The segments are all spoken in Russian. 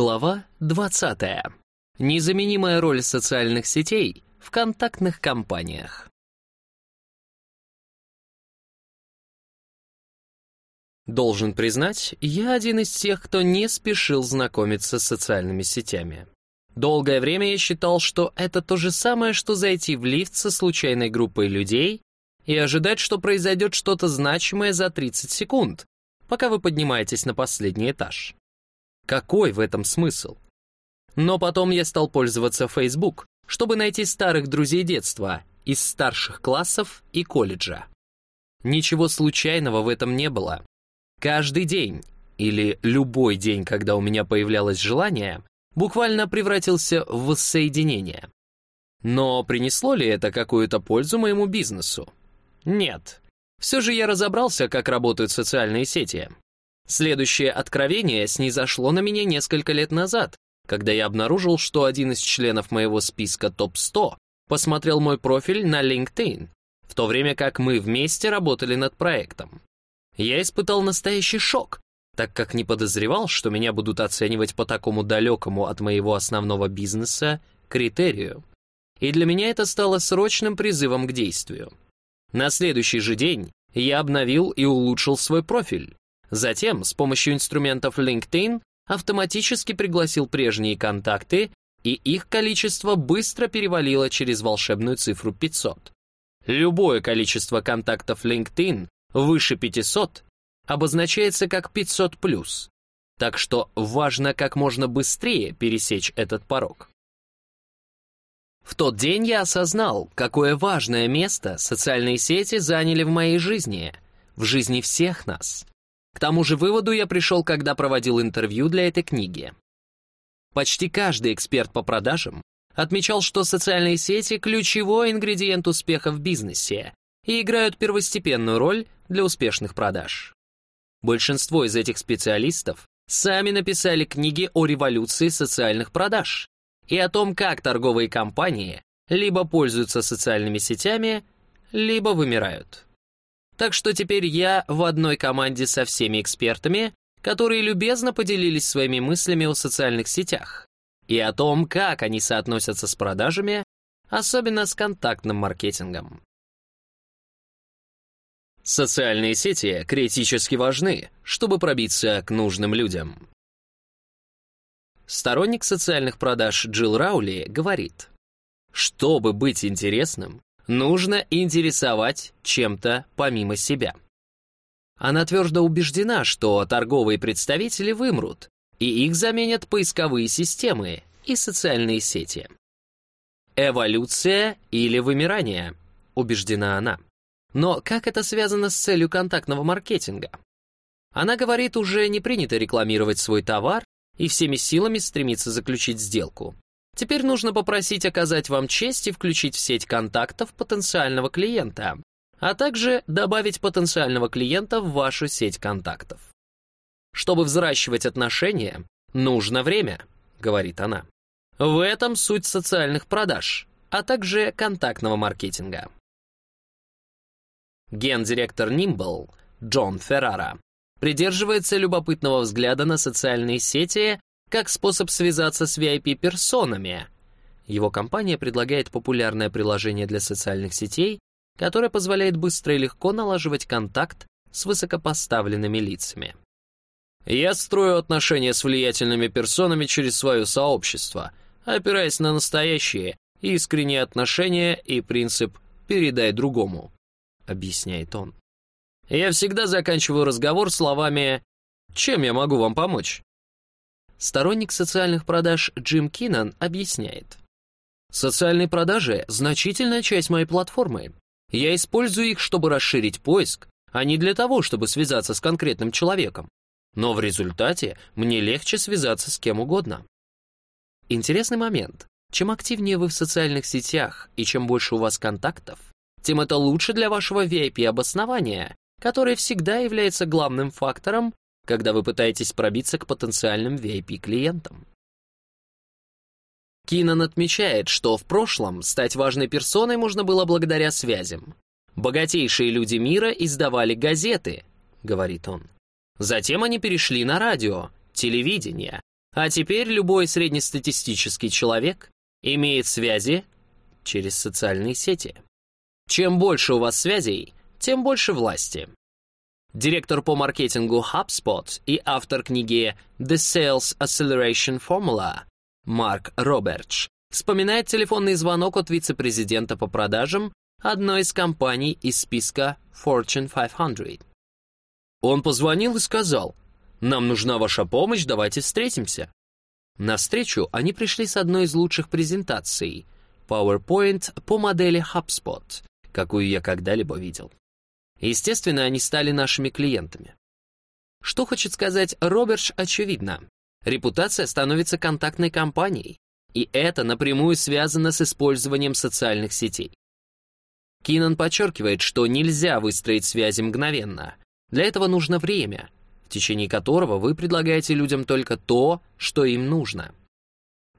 Глава 20. Незаменимая роль социальных сетей в контактных компаниях. Должен признать, я один из тех, кто не спешил знакомиться с социальными сетями. Долгое время я считал, что это то же самое, что зайти в лифт со случайной группой людей и ожидать, что произойдет что-то значимое за 30 секунд, пока вы поднимаетесь на последний этаж. Какой в этом смысл? Но потом я стал пользоваться Facebook, чтобы найти старых друзей детства из старших классов и колледжа. Ничего случайного в этом не было. Каждый день, или любой день, когда у меня появлялось желание, буквально превратился в воссоединение. Но принесло ли это какую-то пользу моему бизнесу? Нет. Все же я разобрался, как работают социальные сети. Следующее откровение снизошло на меня несколько лет назад, когда я обнаружил, что один из членов моего списка ТОП-100 посмотрел мой профиль на LinkedIn, в то время как мы вместе работали над проектом. Я испытал настоящий шок, так как не подозревал, что меня будут оценивать по такому далекому от моего основного бизнеса критерию. И для меня это стало срочным призывом к действию. На следующий же день я обновил и улучшил свой профиль, Затем, с помощью инструментов LinkedIn, автоматически пригласил прежние контакты, и их количество быстро перевалило через волшебную цифру 500. Любое количество контактов LinkedIn выше 500 обозначается как 500+, так что важно как можно быстрее пересечь этот порог. В тот день я осознал, какое важное место социальные сети заняли в моей жизни, в жизни всех нас. К тому же выводу я пришел, когда проводил интервью для этой книги. Почти каждый эксперт по продажам отмечал, что социальные сети – ключевой ингредиент успеха в бизнесе и играют первостепенную роль для успешных продаж. Большинство из этих специалистов сами написали книги о революции социальных продаж и о том, как торговые компании либо пользуются социальными сетями, либо вымирают. Так что теперь я в одной команде со всеми экспертами, которые любезно поделились своими мыслями о социальных сетях и о том, как они соотносятся с продажами, особенно с контактным маркетингом. Социальные сети критически важны, чтобы пробиться к нужным людям. Сторонник социальных продаж Джилл Раули говорит, чтобы быть интересным, нужно интересовать чем-то помимо себя. Она твердо убеждена, что торговые представители вымрут, и их заменят поисковые системы и социальные сети. Эволюция или вымирание, убеждена она. Но как это связано с целью контактного маркетинга? Она говорит, уже не принято рекламировать свой товар и всеми силами стремится заключить сделку. Теперь нужно попросить оказать вам честь и включить в сеть контактов потенциального клиента, а также добавить потенциального клиента в вашу сеть контактов. Чтобы взращивать отношения, нужно время, говорит она. В этом суть социальных продаж, а также контактного маркетинга. Гендиректор Nimble Джон Феррара придерживается любопытного взгляда на социальные сети как способ связаться с VIP-персонами. Его компания предлагает популярное приложение для социальных сетей, которое позволяет быстро и легко налаживать контакт с высокопоставленными лицами. Я строю отношения с влиятельными персонами через свое сообщество, опираясь на настоящие искренние отношения и принцип «передай другому», — объясняет он. Я всегда заканчиваю разговор словами «Чем я могу вам помочь?» Сторонник социальных продаж Джим Киннон объясняет. Социальные продажи – значительная часть моей платформы. Я использую их, чтобы расширить поиск, а не для того, чтобы связаться с конкретным человеком. Но в результате мне легче связаться с кем угодно. Интересный момент. Чем активнее вы в социальных сетях и чем больше у вас контактов, тем это лучше для вашего VIP-обоснования, которое всегда является главным фактором когда вы пытаетесь пробиться к потенциальным VIP-клиентам. Кинан отмечает, что в прошлом стать важной персоной можно было благодаря связям. «Богатейшие люди мира издавали газеты», — говорит он. Затем они перешли на радио, телевидение, А теперь любой среднестатистический человек имеет связи через социальные сети. Чем больше у вас связей, тем больше власти. Директор по маркетингу HubSpot и автор книги The Sales Acceleration Formula Марк Робертш вспоминает телефонный звонок от вице-президента по продажам одной из компаний из списка Fortune 500. Он позвонил и сказал, «Нам нужна ваша помощь, давайте встретимся». На встречу они пришли с одной из лучших презентаций — PowerPoint по модели HubSpot, какую я когда-либо видел. Естественно, они стали нашими клиентами. Что хочет сказать Роберш, очевидно. Репутация становится контактной компанией, и это напрямую связано с использованием социальных сетей. Кинан подчеркивает, что нельзя выстроить связи мгновенно. Для этого нужно время, в течение которого вы предлагаете людям только то, что им нужно.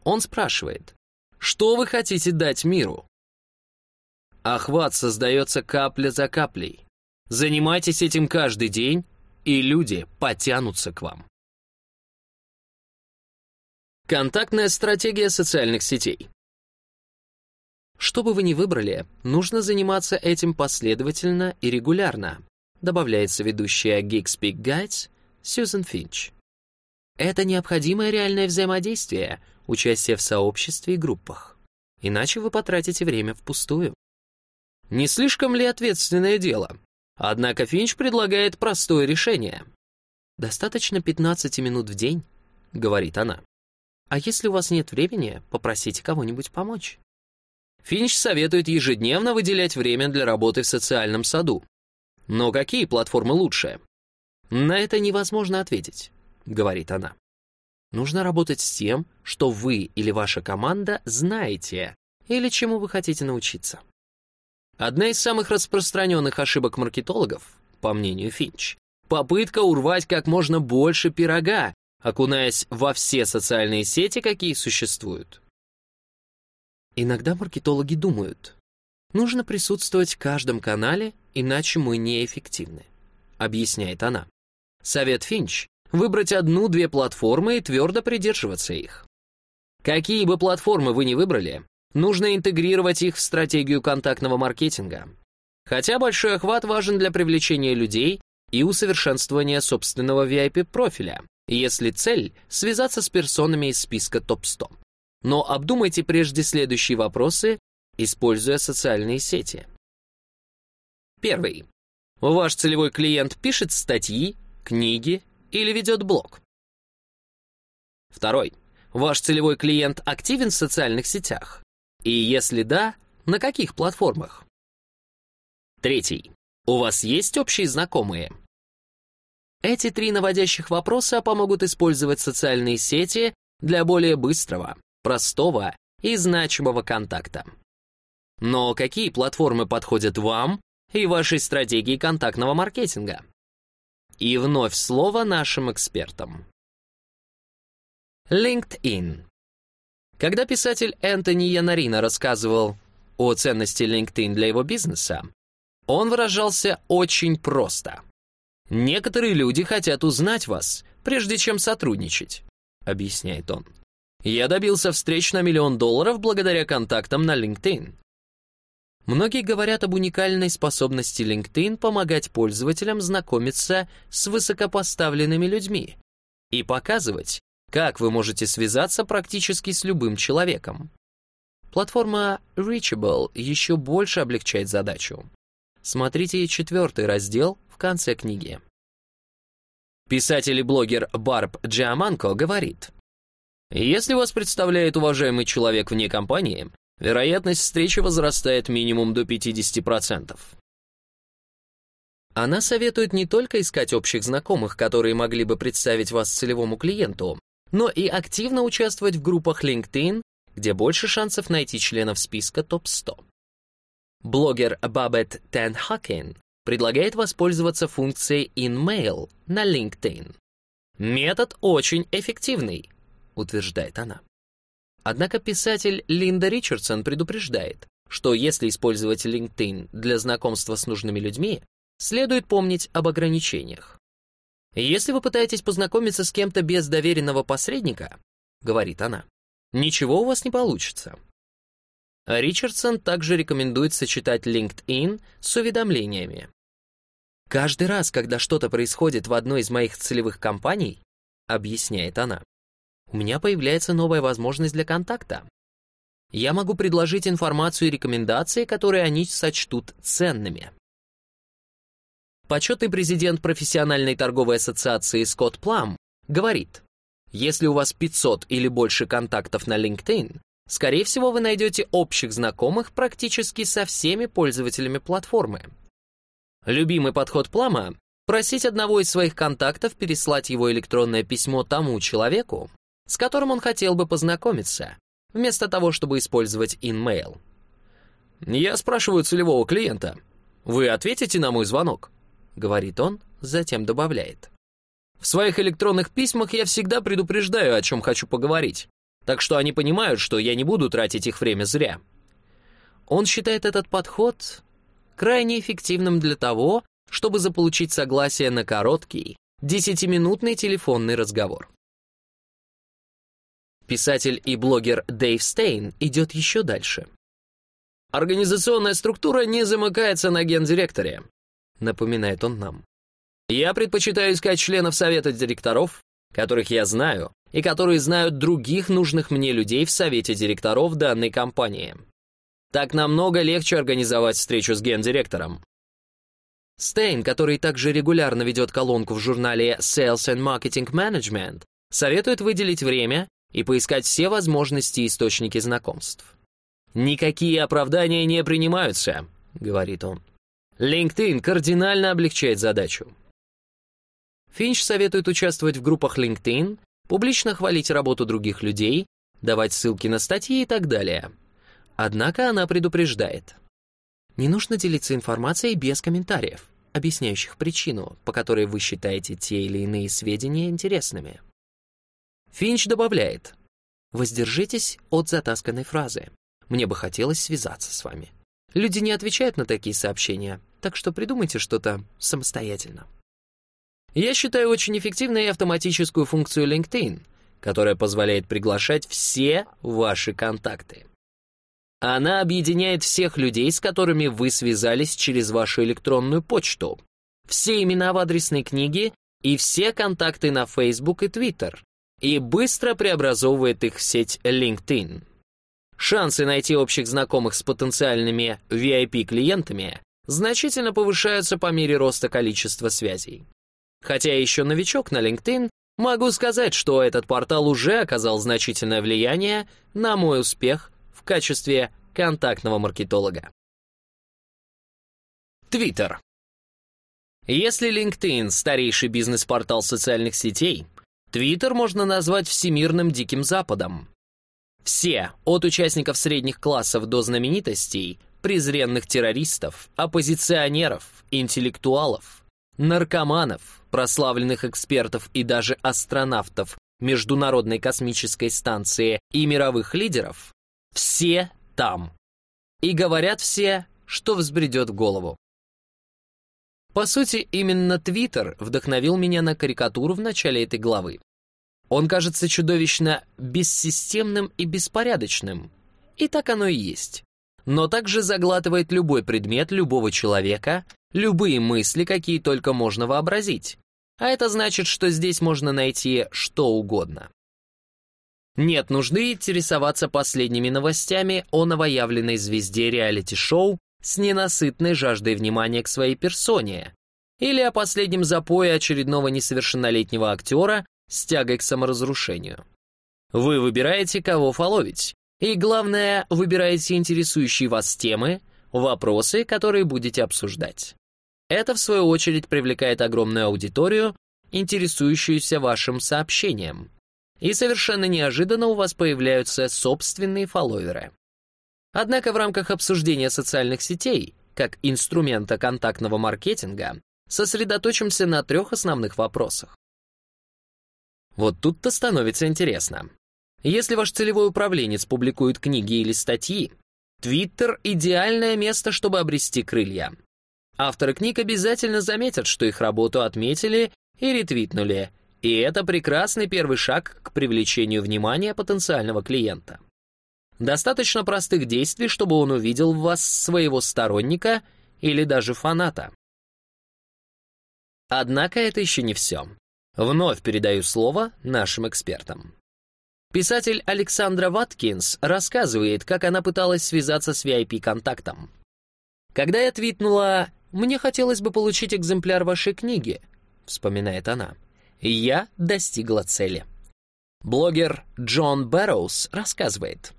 Он спрашивает, что вы хотите дать миру? Охват создается капля за каплей. Занимайтесь этим каждый день, и люди потянутся к вам. Контактная стратегия социальных сетей. Что бы вы ни выбрали, нужно заниматься этим последовательно и регулярно, добавляется ведущая Geekspeak Guides Сьюзен Финч. Это необходимое реальное взаимодействие, участие в сообществе и группах. Иначе вы потратите время впустую. Не слишком ли ответственное дело? Однако Финч предлагает простое решение. «Достаточно 15 минут в день», — говорит она. А если у вас нет времени, попросите кого-нибудь помочь. Финч советует ежедневно выделять время для работы в социальном саду. Но какие платформы лучше? На это невозможно ответить, говорит она. Нужно работать с тем, что вы или ваша команда знаете, или чему вы хотите научиться. Одна из самых распространенных ошибок маркетологов, по мнению Финч, попытка урвать как можно больше пирога окунаясь во все социальные сети, какие существуют. Иногда маркетологи думают, нужно присутствовать в каждом канале, иначе мы неэффективны, объясняет она. Совет Финч — выбрать одну-две платформы и твердо придерживаться их. Какие бы платформы вы ни выбрали, нужно интегрировать их в стратегию контактного маркетинга. Хотя большой охват важен для привлечения людей и усовершенствования собственного VIP-профиля, если цель — связаться с персонами из списка топ-100. Но обдумайте прежде следующие вопросы, используя социальные сети. Первый. Ваш целевой клиент пишет статьи, книги или ведет блог. Второй. Ваш целевой клиент активен в социальных сетях? И если да, на каких платформах? Третий. У вас есть общие знакомые? Эти три наводящих вопроса помогут использовать социальные сети для более быстрого, простого и значимого контакта. Но какие платформы подходят вам и вашей стратегии контактного маркетинга? И вновь слово нашим экспертам. LinkedIn. Когда писатель Энтони Янарина рассказывал о ценности LinkedIn для его бизнеса, он выражался очень просто. Некоторые люди хотят узнать вас, прежде чем сотрудничать, объясняет он. Я добился встреч на миллион долларов благодаря контактам на LinkedIn. Многие говорят об уникальной способности LinkedIn помогать пользователям знакомиться с высокопоставленными людьми и показывать, как вы можете связаться практически с любым человеком. Платформа Reachable еще больше облегчает задачу. Смотрите четвертый раздел в конце книги. Писатель и блогер Барб Джиаманко говорит, «Если вас представляет уважаемый человек вне компании, вероятность встречи возрастает минимум до 50%. Она советует не только искать общих знакомых, которые могли бы представить вас целевому клиенту, но и активно участвовать в группах LinkedIn, где больше шансов найти членов списка топ-100. Блогер Бабет Тенхакен предлагает воспользоваться функцией InMail на LinkedIn. Метод очень эффективный, утверждает она. Однако писатель Линда Ричардсон предупреждает, что если использовать LinkedIn для знакомства с нужными людьми, следует помнить об ограничениях. Если вы пытаетесь познакомиться с кем-то без доверенного посредника, говорит она, ничего у вас не получится. Ричардсон также рекомендует сочетать LinkedIn с уведомлениями. Каждый раз, когда что-то происходит в одной из моих целевых компаний, объясняет она, у меня появляется новая возможность для контакта. Я могу предложить информацию и рекомендации, которые они сочтут ценными. Почетный президент профессиональной торговой ассоциации Скотт Плам говорит, если у вас 500 или больше контактов на LinkedIn, скорее всего, вы найдете общих знакомых практически со всеми пользователями платформы. Любимый подход Плама — просить одного из своих контактов переслать его электронное письмо тому человеку, с которым он хотел бы познакомиться, вместо того, чтобы использовать InMail. «Я спрашиваю целевого клиента. Вы ответите на мой звонок?» — говорит он, затем добавляет. «В своих электронных письмах я всегда предупреждаю, о чем хочу поговорить, так что они понимают, что я не буду тратить их время зря». Он считает этот подход крайне эффективным для того, чтобы заполучить согласие на короткий, десятиминутный телефонный разговор. Писатель и блогер Дэйв Стейн идет еще дальше. «Организационная структура не замыкается на гендиректоре», напоминает он нам. «Я предпочитаю искать членов совета директоров, которых я знаю, и которые знают других нужных мне людей в совете директоров данной компании. Так намного легче организовать встречу с гендиректором. Стейн, который также регулярно ведет колонку в журнале Sales and Marketing Management, советует выделить время и поискать все возможности и источники знакомств. «Никакие оправдания не принимаются», — говорит он. LinkedIn кардинально облегчает задачу. Финч советует участвовать в группах LinkedIn, публично хвалить работу других людей, давать ссылки на статьи и так далее. Однако она предупреждает. Не нужно делиться информацией без комментариев, объясняющих причину, по которой вы считаете те или иные сведения интересными. Финч добавляет, «Воздержитесь от затасканной фразы. Мне бы хотелось связаться с вами. Люди не отвечают на такие сообщения, так что придумайте что-то самостоятельно». Я считаю очень эффективной автоматическую функцию LinkedIn, которая позволяет приглашать все ваши контакты. Она объединяет всех людей, с которыми вы связались через вашу электронную почту, все имена в адресной книге и все контакты на Facebook и Twitter, и быстро преобразовывает их в сеть LinkedIn. Шансы найти общих знакомых с потенциальными VIP-клиентами значительно повышаются по мере роста количества связей. Хотя я еще новичок на LinkedIn, могу сказать, что этот портал уже оказал значительное влияние на мой успех в качестве контактного маркетолога. Твиттер. Если LinkedIn — старейший бизнес-портал социальных сетей, Твиттер можно назвать всемирным диким западом. Все, от участников средних классов до знаменитостей, презренных террористов, оппозиционеров, интеллектуалов, наркоманов, прославленных экспертов и даже астронавтов Международной космической станции и мировых лидеров, все там. И говорят все, что взбредет голову. По сути, именно Твиттер вдохновил меня на карикатуру в начале этой главы. Он кажется чудовищно бессистемным и беспорядочным. И так оно и есть. Но также заглатывает любой предмет любого человека, любые мысли, какие только можно вообразить. А это значит, что здесь можно найти что угодно. Нет нужды интересоваться последними новостями о новоявленной звезде реалити-шоу с ненасытной жаждой внимания к своей персоне или о последнем запое очередного несовершеннолетнего актера с тягой к саморазрушению. Вы выбираете, кого фоловить, и, главное, выбираете интересующие вас темы, вопросы, которые будете обсуждать. Это, в свою очередь, привлекает огромную аудиторию, интересующуюся вашим сообщением. И совершенно неожиданно у вас появляются собственные фолловеры. Однако в рамках обсуждения социальных сетей, как инструмента контактного маркетинга, сосредоточимся на трех основных вопросах. Вот тут-то становится интересно. Если ваш целевой управленец публикует книги или статьи, Твиттер — идеальное место, чтобы обрести крылья. Авторы книг обязательно заметят, что их работу отметили и ретвитнули, и это прекрасный первый шаг к привлечению внимания потенциального клиента. Достаточно простых действий, чтобы он увидел в вас своего сторонника или даже фаната. Однако это еще не все. Вновь передаю слово нашим экспертам. Писатель Александра Ваткинс рассказывает, как она пыталась связаться с VIP-контактом. «Когда я твитнула «Мне хотелось бы получить экземпляр вашей книги», — вспоминает она, — «я достигла цели». Блогер Джон Бэрроуз рассказывает,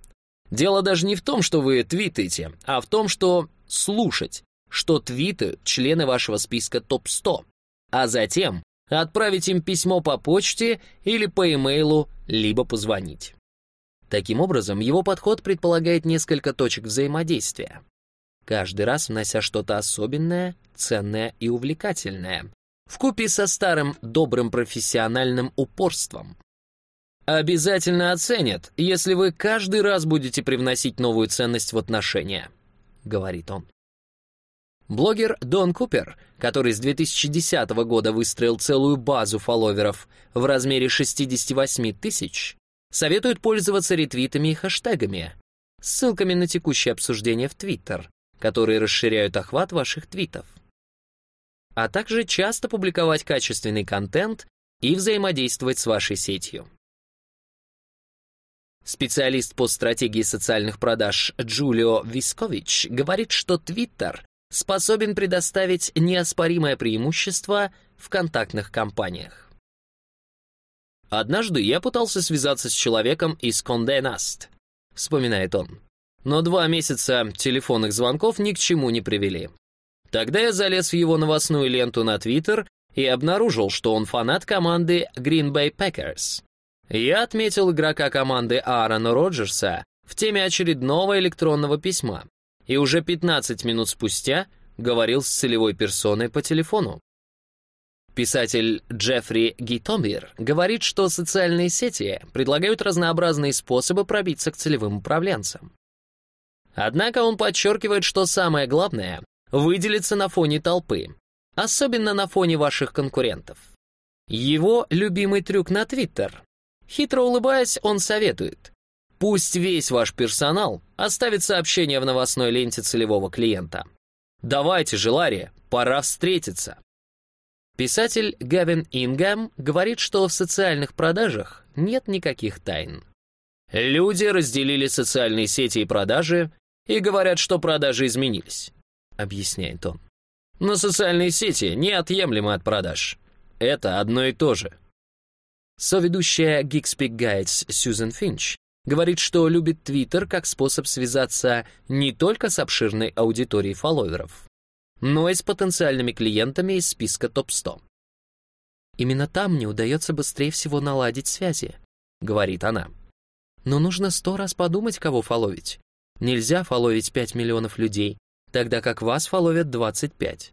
«Дело даже не в том, что вы твитаете, а в том, что слушать, что твиты члены вашего списка ТОП-100, а затем отправить им письмо по почте или по имейлу, либо позвонить. Таким образом, его подход предполагает несколько точек взаимодействия. Каждый раз внося что-то особенное, ценное и увлекательное, вкупе со старым добрым профессиональным упорством. Обязательно оценят, если вы каждый раз будете привносить новую ценность в отношения, говорит он. Блогер Дон Купер, который с 2010 года выстроил целую базу фолловеров в размере 68 тысяч, советует пользоваться ретвитами и хэштегами, ссылками на текущее обсуждение в Твиттер, которые расширяют охват ваших твитов. А также часто публиковать качественный контент и взаимодействовать с вашей сетью. Специалист по стратегии социальных продаж Джулио Вискович говорит, что Твиттер способен предоставить неоспоримое преимущество в контактных компаниях. «Однажды я пытался связаться с человеком из Конде Наст», — вспоминает он. «Но два месяца телефонных звонков ни к чему не привели. Тогда я залез в его новостную ленту на Твиттер и обнаружил, что он фанат команды Green Bay Packers. Я отметил игрока команды Аарона Роджерса в теме очередного электронного письма, и уже 15 минут спустя говорил с целевой персоной по телефону. Писатель Джеффри Гитомир говорит, что социальные сети предлагают разнообразные способы пробиться к целевым управленцам. Однако он подчеркивает, что самое главное — выделиться на фоне толпы, особенно на фоне ваших конкурентов. Его любимый трюк на Твиттер. Хитро улыбаясь, он советует Пусть весь ваш персонал оставит сообщение в новостной ленте целевого клиента. Давайте же, Ларри, пора встретиться. Писатель Гавин Ингам говорит, что в социальных продажах нет никаких тайн. Люди разделили социальные сети и продажи и говорят, что продажи изменились, объясняет он. Но социальные сети неотъемлемы от продаж. Это одно и то же. Соведущая Geekspeak Guides Сьюзен Финч Говорит, что любит Твиттер как способ связаться не только с обширной аудиторией фолловеров, но и с потенциальными клиентами из списка топ-100. «Именно там мне удается быстрее всего наладить связи», — говорит она. «Но нужно сто раз подумать, кого фоловить. Нельзя фоловить 5 миллионов людей, тогда как вас фоловят 25.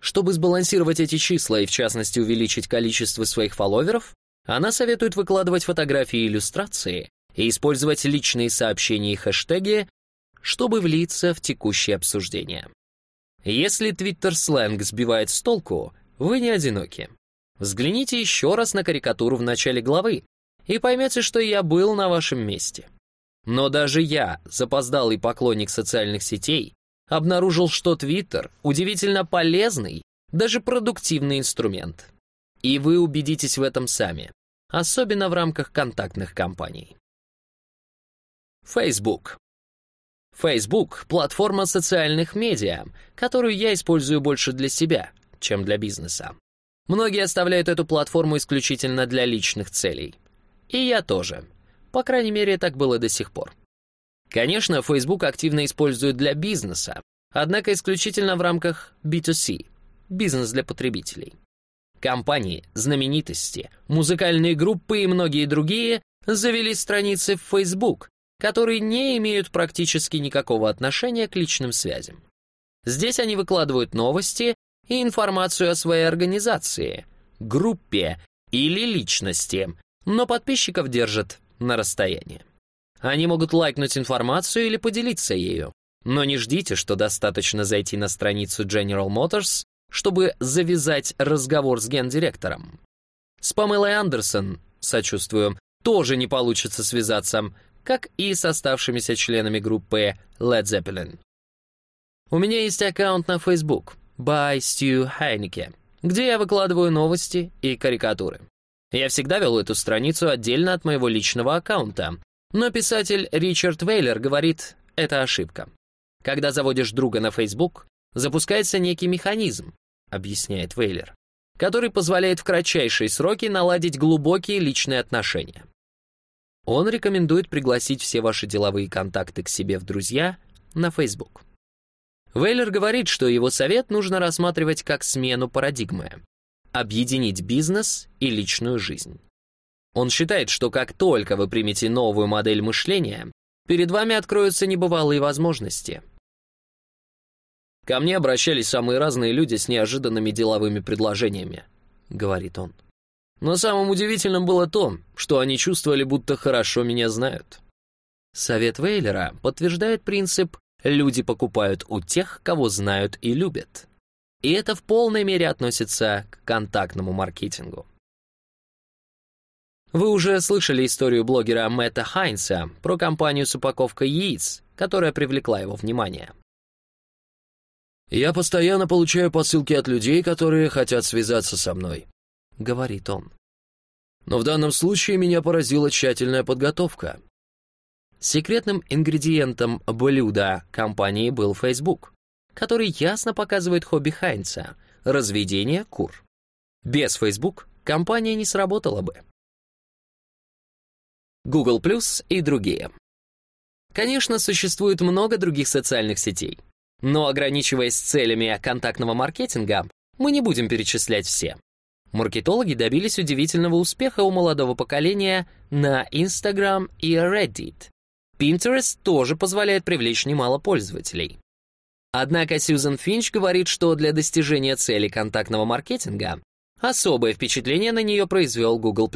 Чтобы сбалансировать эти числа и, в частности, увеличить количество своих фолловеров, она советует выкладывать фотографии и иллюстрации и использовать личные сообщения и хэштеги, чтобы влиться в текущее обсуждение. Если твиттер-сленг сбивает с толку, вы не одиноки. Взгляните еще раз на карикатуру в начале главы и поймете, что я был на вашем месте. Но даже я, запоздалый поклонник социальных сетей, обнаружил, что Твиттер — удивительно полезный, даже продуктивный инструмент. И вы убедитесь в этом сами особенно в рамках контактных кампаний. Facebook. Facebook — платформа социальных медиа, которую я использую больше для себя, чем для бизнеса. Многие оставляют эту платформу исключительно для личных целей. И я тоже. По крайней мере, так было до сих пор. Конечно, Facebook активно используют для бизнеса, однако исключительно в рамках B2C — бизнес для потребителей. Компании, знаменитости, музыкальные группы и многие другие завели страницы в Facebook, которые не имеют практически никакого отношения к личным связям. Здесь они выкладывают новости и информацию о своей организации, группе или личности, но подписчиков держат на расстоянии. Они могут лайкнуть информацию или поделиться ею, но не ждите, что достаточно зайти на страницу General Motors чтобы завязать разговор с гендиректором. С Памелой Андерсон, сочувствую, тоже не получится связаться, как и с оставшимися членами группы Led Zeppelin. У меня есть аккаунт на Facebook by Stu Heineke, где я выкладываю новости и карикатуры. Я всегда вел эту страницу отдельно от моего личного аккаунта, но писатель Ричард Вейлер говорит, это ошибка. Когда заводишь друга на Facebook, запускается некий механизм, объясняет Вейлер, который позволяет в кратчайшие сроки наладить глубокие личные отношения. Он рекомендует пригласить все ваши деловые контакты к себе в друзья на Facebook. Вейлер говорит, что его совет нужно рассматривать как смену парадигмы, объединить бизнес и личную жизнь. Он считает, что как только вы примете новую модель мышления, перед вами откроются небывалые возможности. «Ко мне обращались самые разные люди с неожиданными деловыми предложениями», — говорит он. «Но самым удивительным было то, что они чувствовали, будто хорошо меня знают». Совет Вейлера подтверждает принцип «люди покупают у тех, кого знают и любят». И это в полной мере относится к контактному маркетингу. Вы уже слышали историю блогера Мэтта Хайнса про компанию с упаковкой яиц, которая привлекла его внимание. «Я постоянно получаю посылки от людей, которые хотят связаться со мной», — говорит он. «Но в данном случае меня поразила тщательная подготовка». Секретным ингредиентом блюда компании был Facebook который ясно показывает хобби Хайнца — разведение кур. Без Facebook компания не сработала бы. Google Plus и другие. Конечно, существует много других социальных сетей, но ограничиваясь целями контактного маркетинга, мы не будем перечислять все. Маркетологи добились удивительного успеха у молодого поколения на Instagram и Reddit. Pinterest тоже позволяет привлечь немало пользователей. Однако Сьюзен Финч говорит, что для достижения цели контактного маркетинга особое впечатление на нее произвел Google+.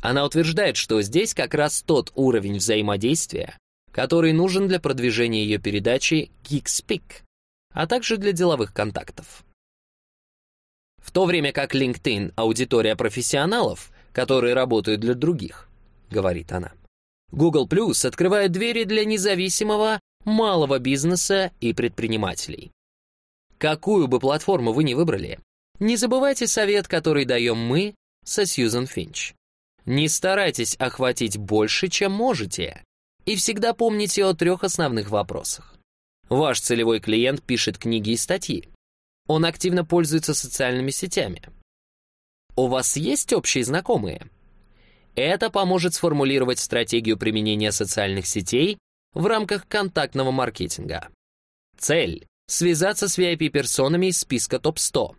Она утверждает, что здесь как раз тот уровень взаимодействия, который нужен для продвижения ее передачи GeekSpeak, а также для деловых контактов. В то время как LinkedIn — аудитория профессионалов, которые работают для других, говорит она. Google Plus открывает двери для независимого малого бизнеса и предпринимателей. Какую бы платформу вы ни выбрали, не забывайте совет, который даем мы со Сьюзен Финч. Не старайтесь охватить больше, чем можете, и всегда помните о трех основных вопросах. Ваш целевой клиент пишет книги и статьи. Он активно пользуется социальными сетями. У вас есть общие знакомые? Это поможет сформулировать стратегию применения социальных сетей в рамках контактного маркетинга. Цель — связаться с VIP-персонами из списка топ-100,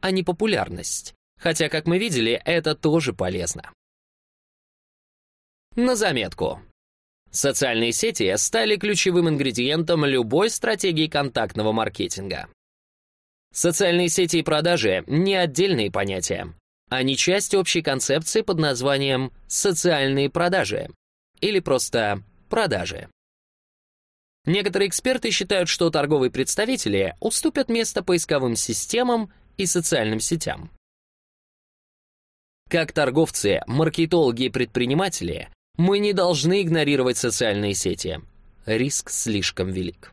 а не популярность, хотя, как мы видели, это тоже полезно. На заметку. Социальные сети стали ключевым ингредиентом любой стратегии контактного маркетинга. Социальные сети и продажи — не отдельные понятия. Они часть общей концепции под названием «социальные продажи» или просто «продажи». Некоторые эксперты считают, что торговые представители уступят место поисковым системам и социальным сетям. Как торговцы, маркетологи и предприниматели, мы не должны игнорировать социальные сети. Риск слишком велик.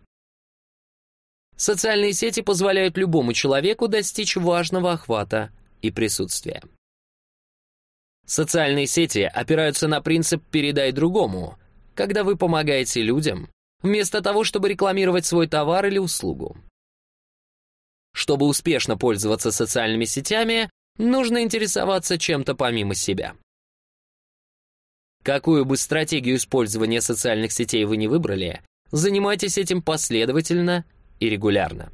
Социальные сети позволяют любому человеку достичь важного охвата и присутствия. Социальные сети опираются на принцип «передай другому», когда вы помогаете людям, вместо того, чтобы рекламировать свой товар или услугу. Чтобы успешно пользоваться социальными сетями, нужно интересоваться чем-то помимо себя. Какую бы стратегию использования социальных сетей вы не выбрали, занимайтесь этим последовательно и регулярно.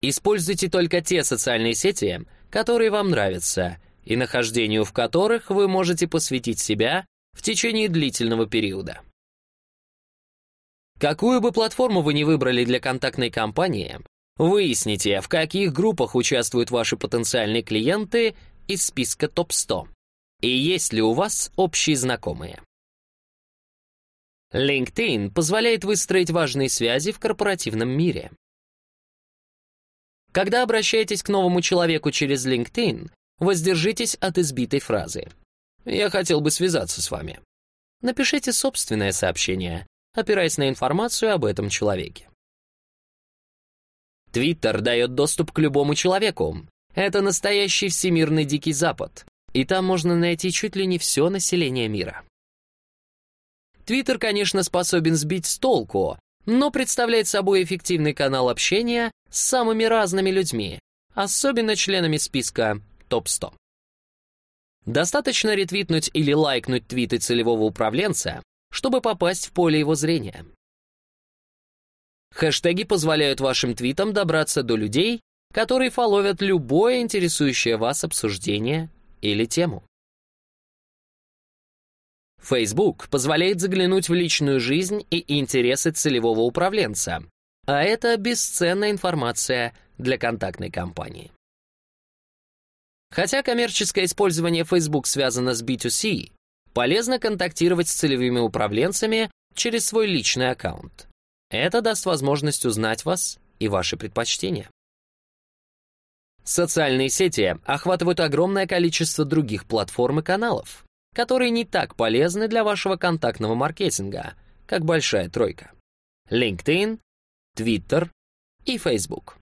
Используйте только те социальные сети, которые вам нравятся, и нахождению в которых вы можете посвятить себя в течение длительного периода. Какую бы платформу вы ни выбрали для контактной кампании, выясните, в каких группах участвуют ваши потенциальные клиенты из списка топ-100 и есть ли у вас общие знакомые. LinkedIn позволяет выстроить важные связи в корпоративном мире. Когда обращаетесь к новому человеку через LinkedIn, воздержитесь от избитой фразы. «Я хотел бы связаться с вами». Напишите собственное сообщение, опираясь на информацию об этом человеке. Твиттер дает доступ к любому человеку. Это настоящий всемирный дикий запад, и там можно найти чуть ли не все население мира. Твиттер, конечно, способен сбить с толку, но представляет собой эффективный канал общения с самыми разными людьми, особенно членами списка ТОП-100. Достаточно ретвитнуть или лайкнуть твиты целевого управленца, чтобы попасть в поле его зрения. Хэштеги позволяют вашим твитам добраться до людей, которые фоловят любое интересующее вас обсуждение или тему. Facebook позволяет заглянуть в личную жизнь и интересы целевого управленца, а это бесценная информация для контактной кампании. Хотя коммерческое использование Facebook связано с B2C, полезно контактировать с целевыми управленцами через свой личный аккаунт. Это даст возможность узнать вас и ваши предпочтения. Социальные сети охватывают огромное количество других платформ и каналов, которые не так полезны для вашего контактного маркетинга, как большая тройка. LinkedIn, Twitter и Facebook.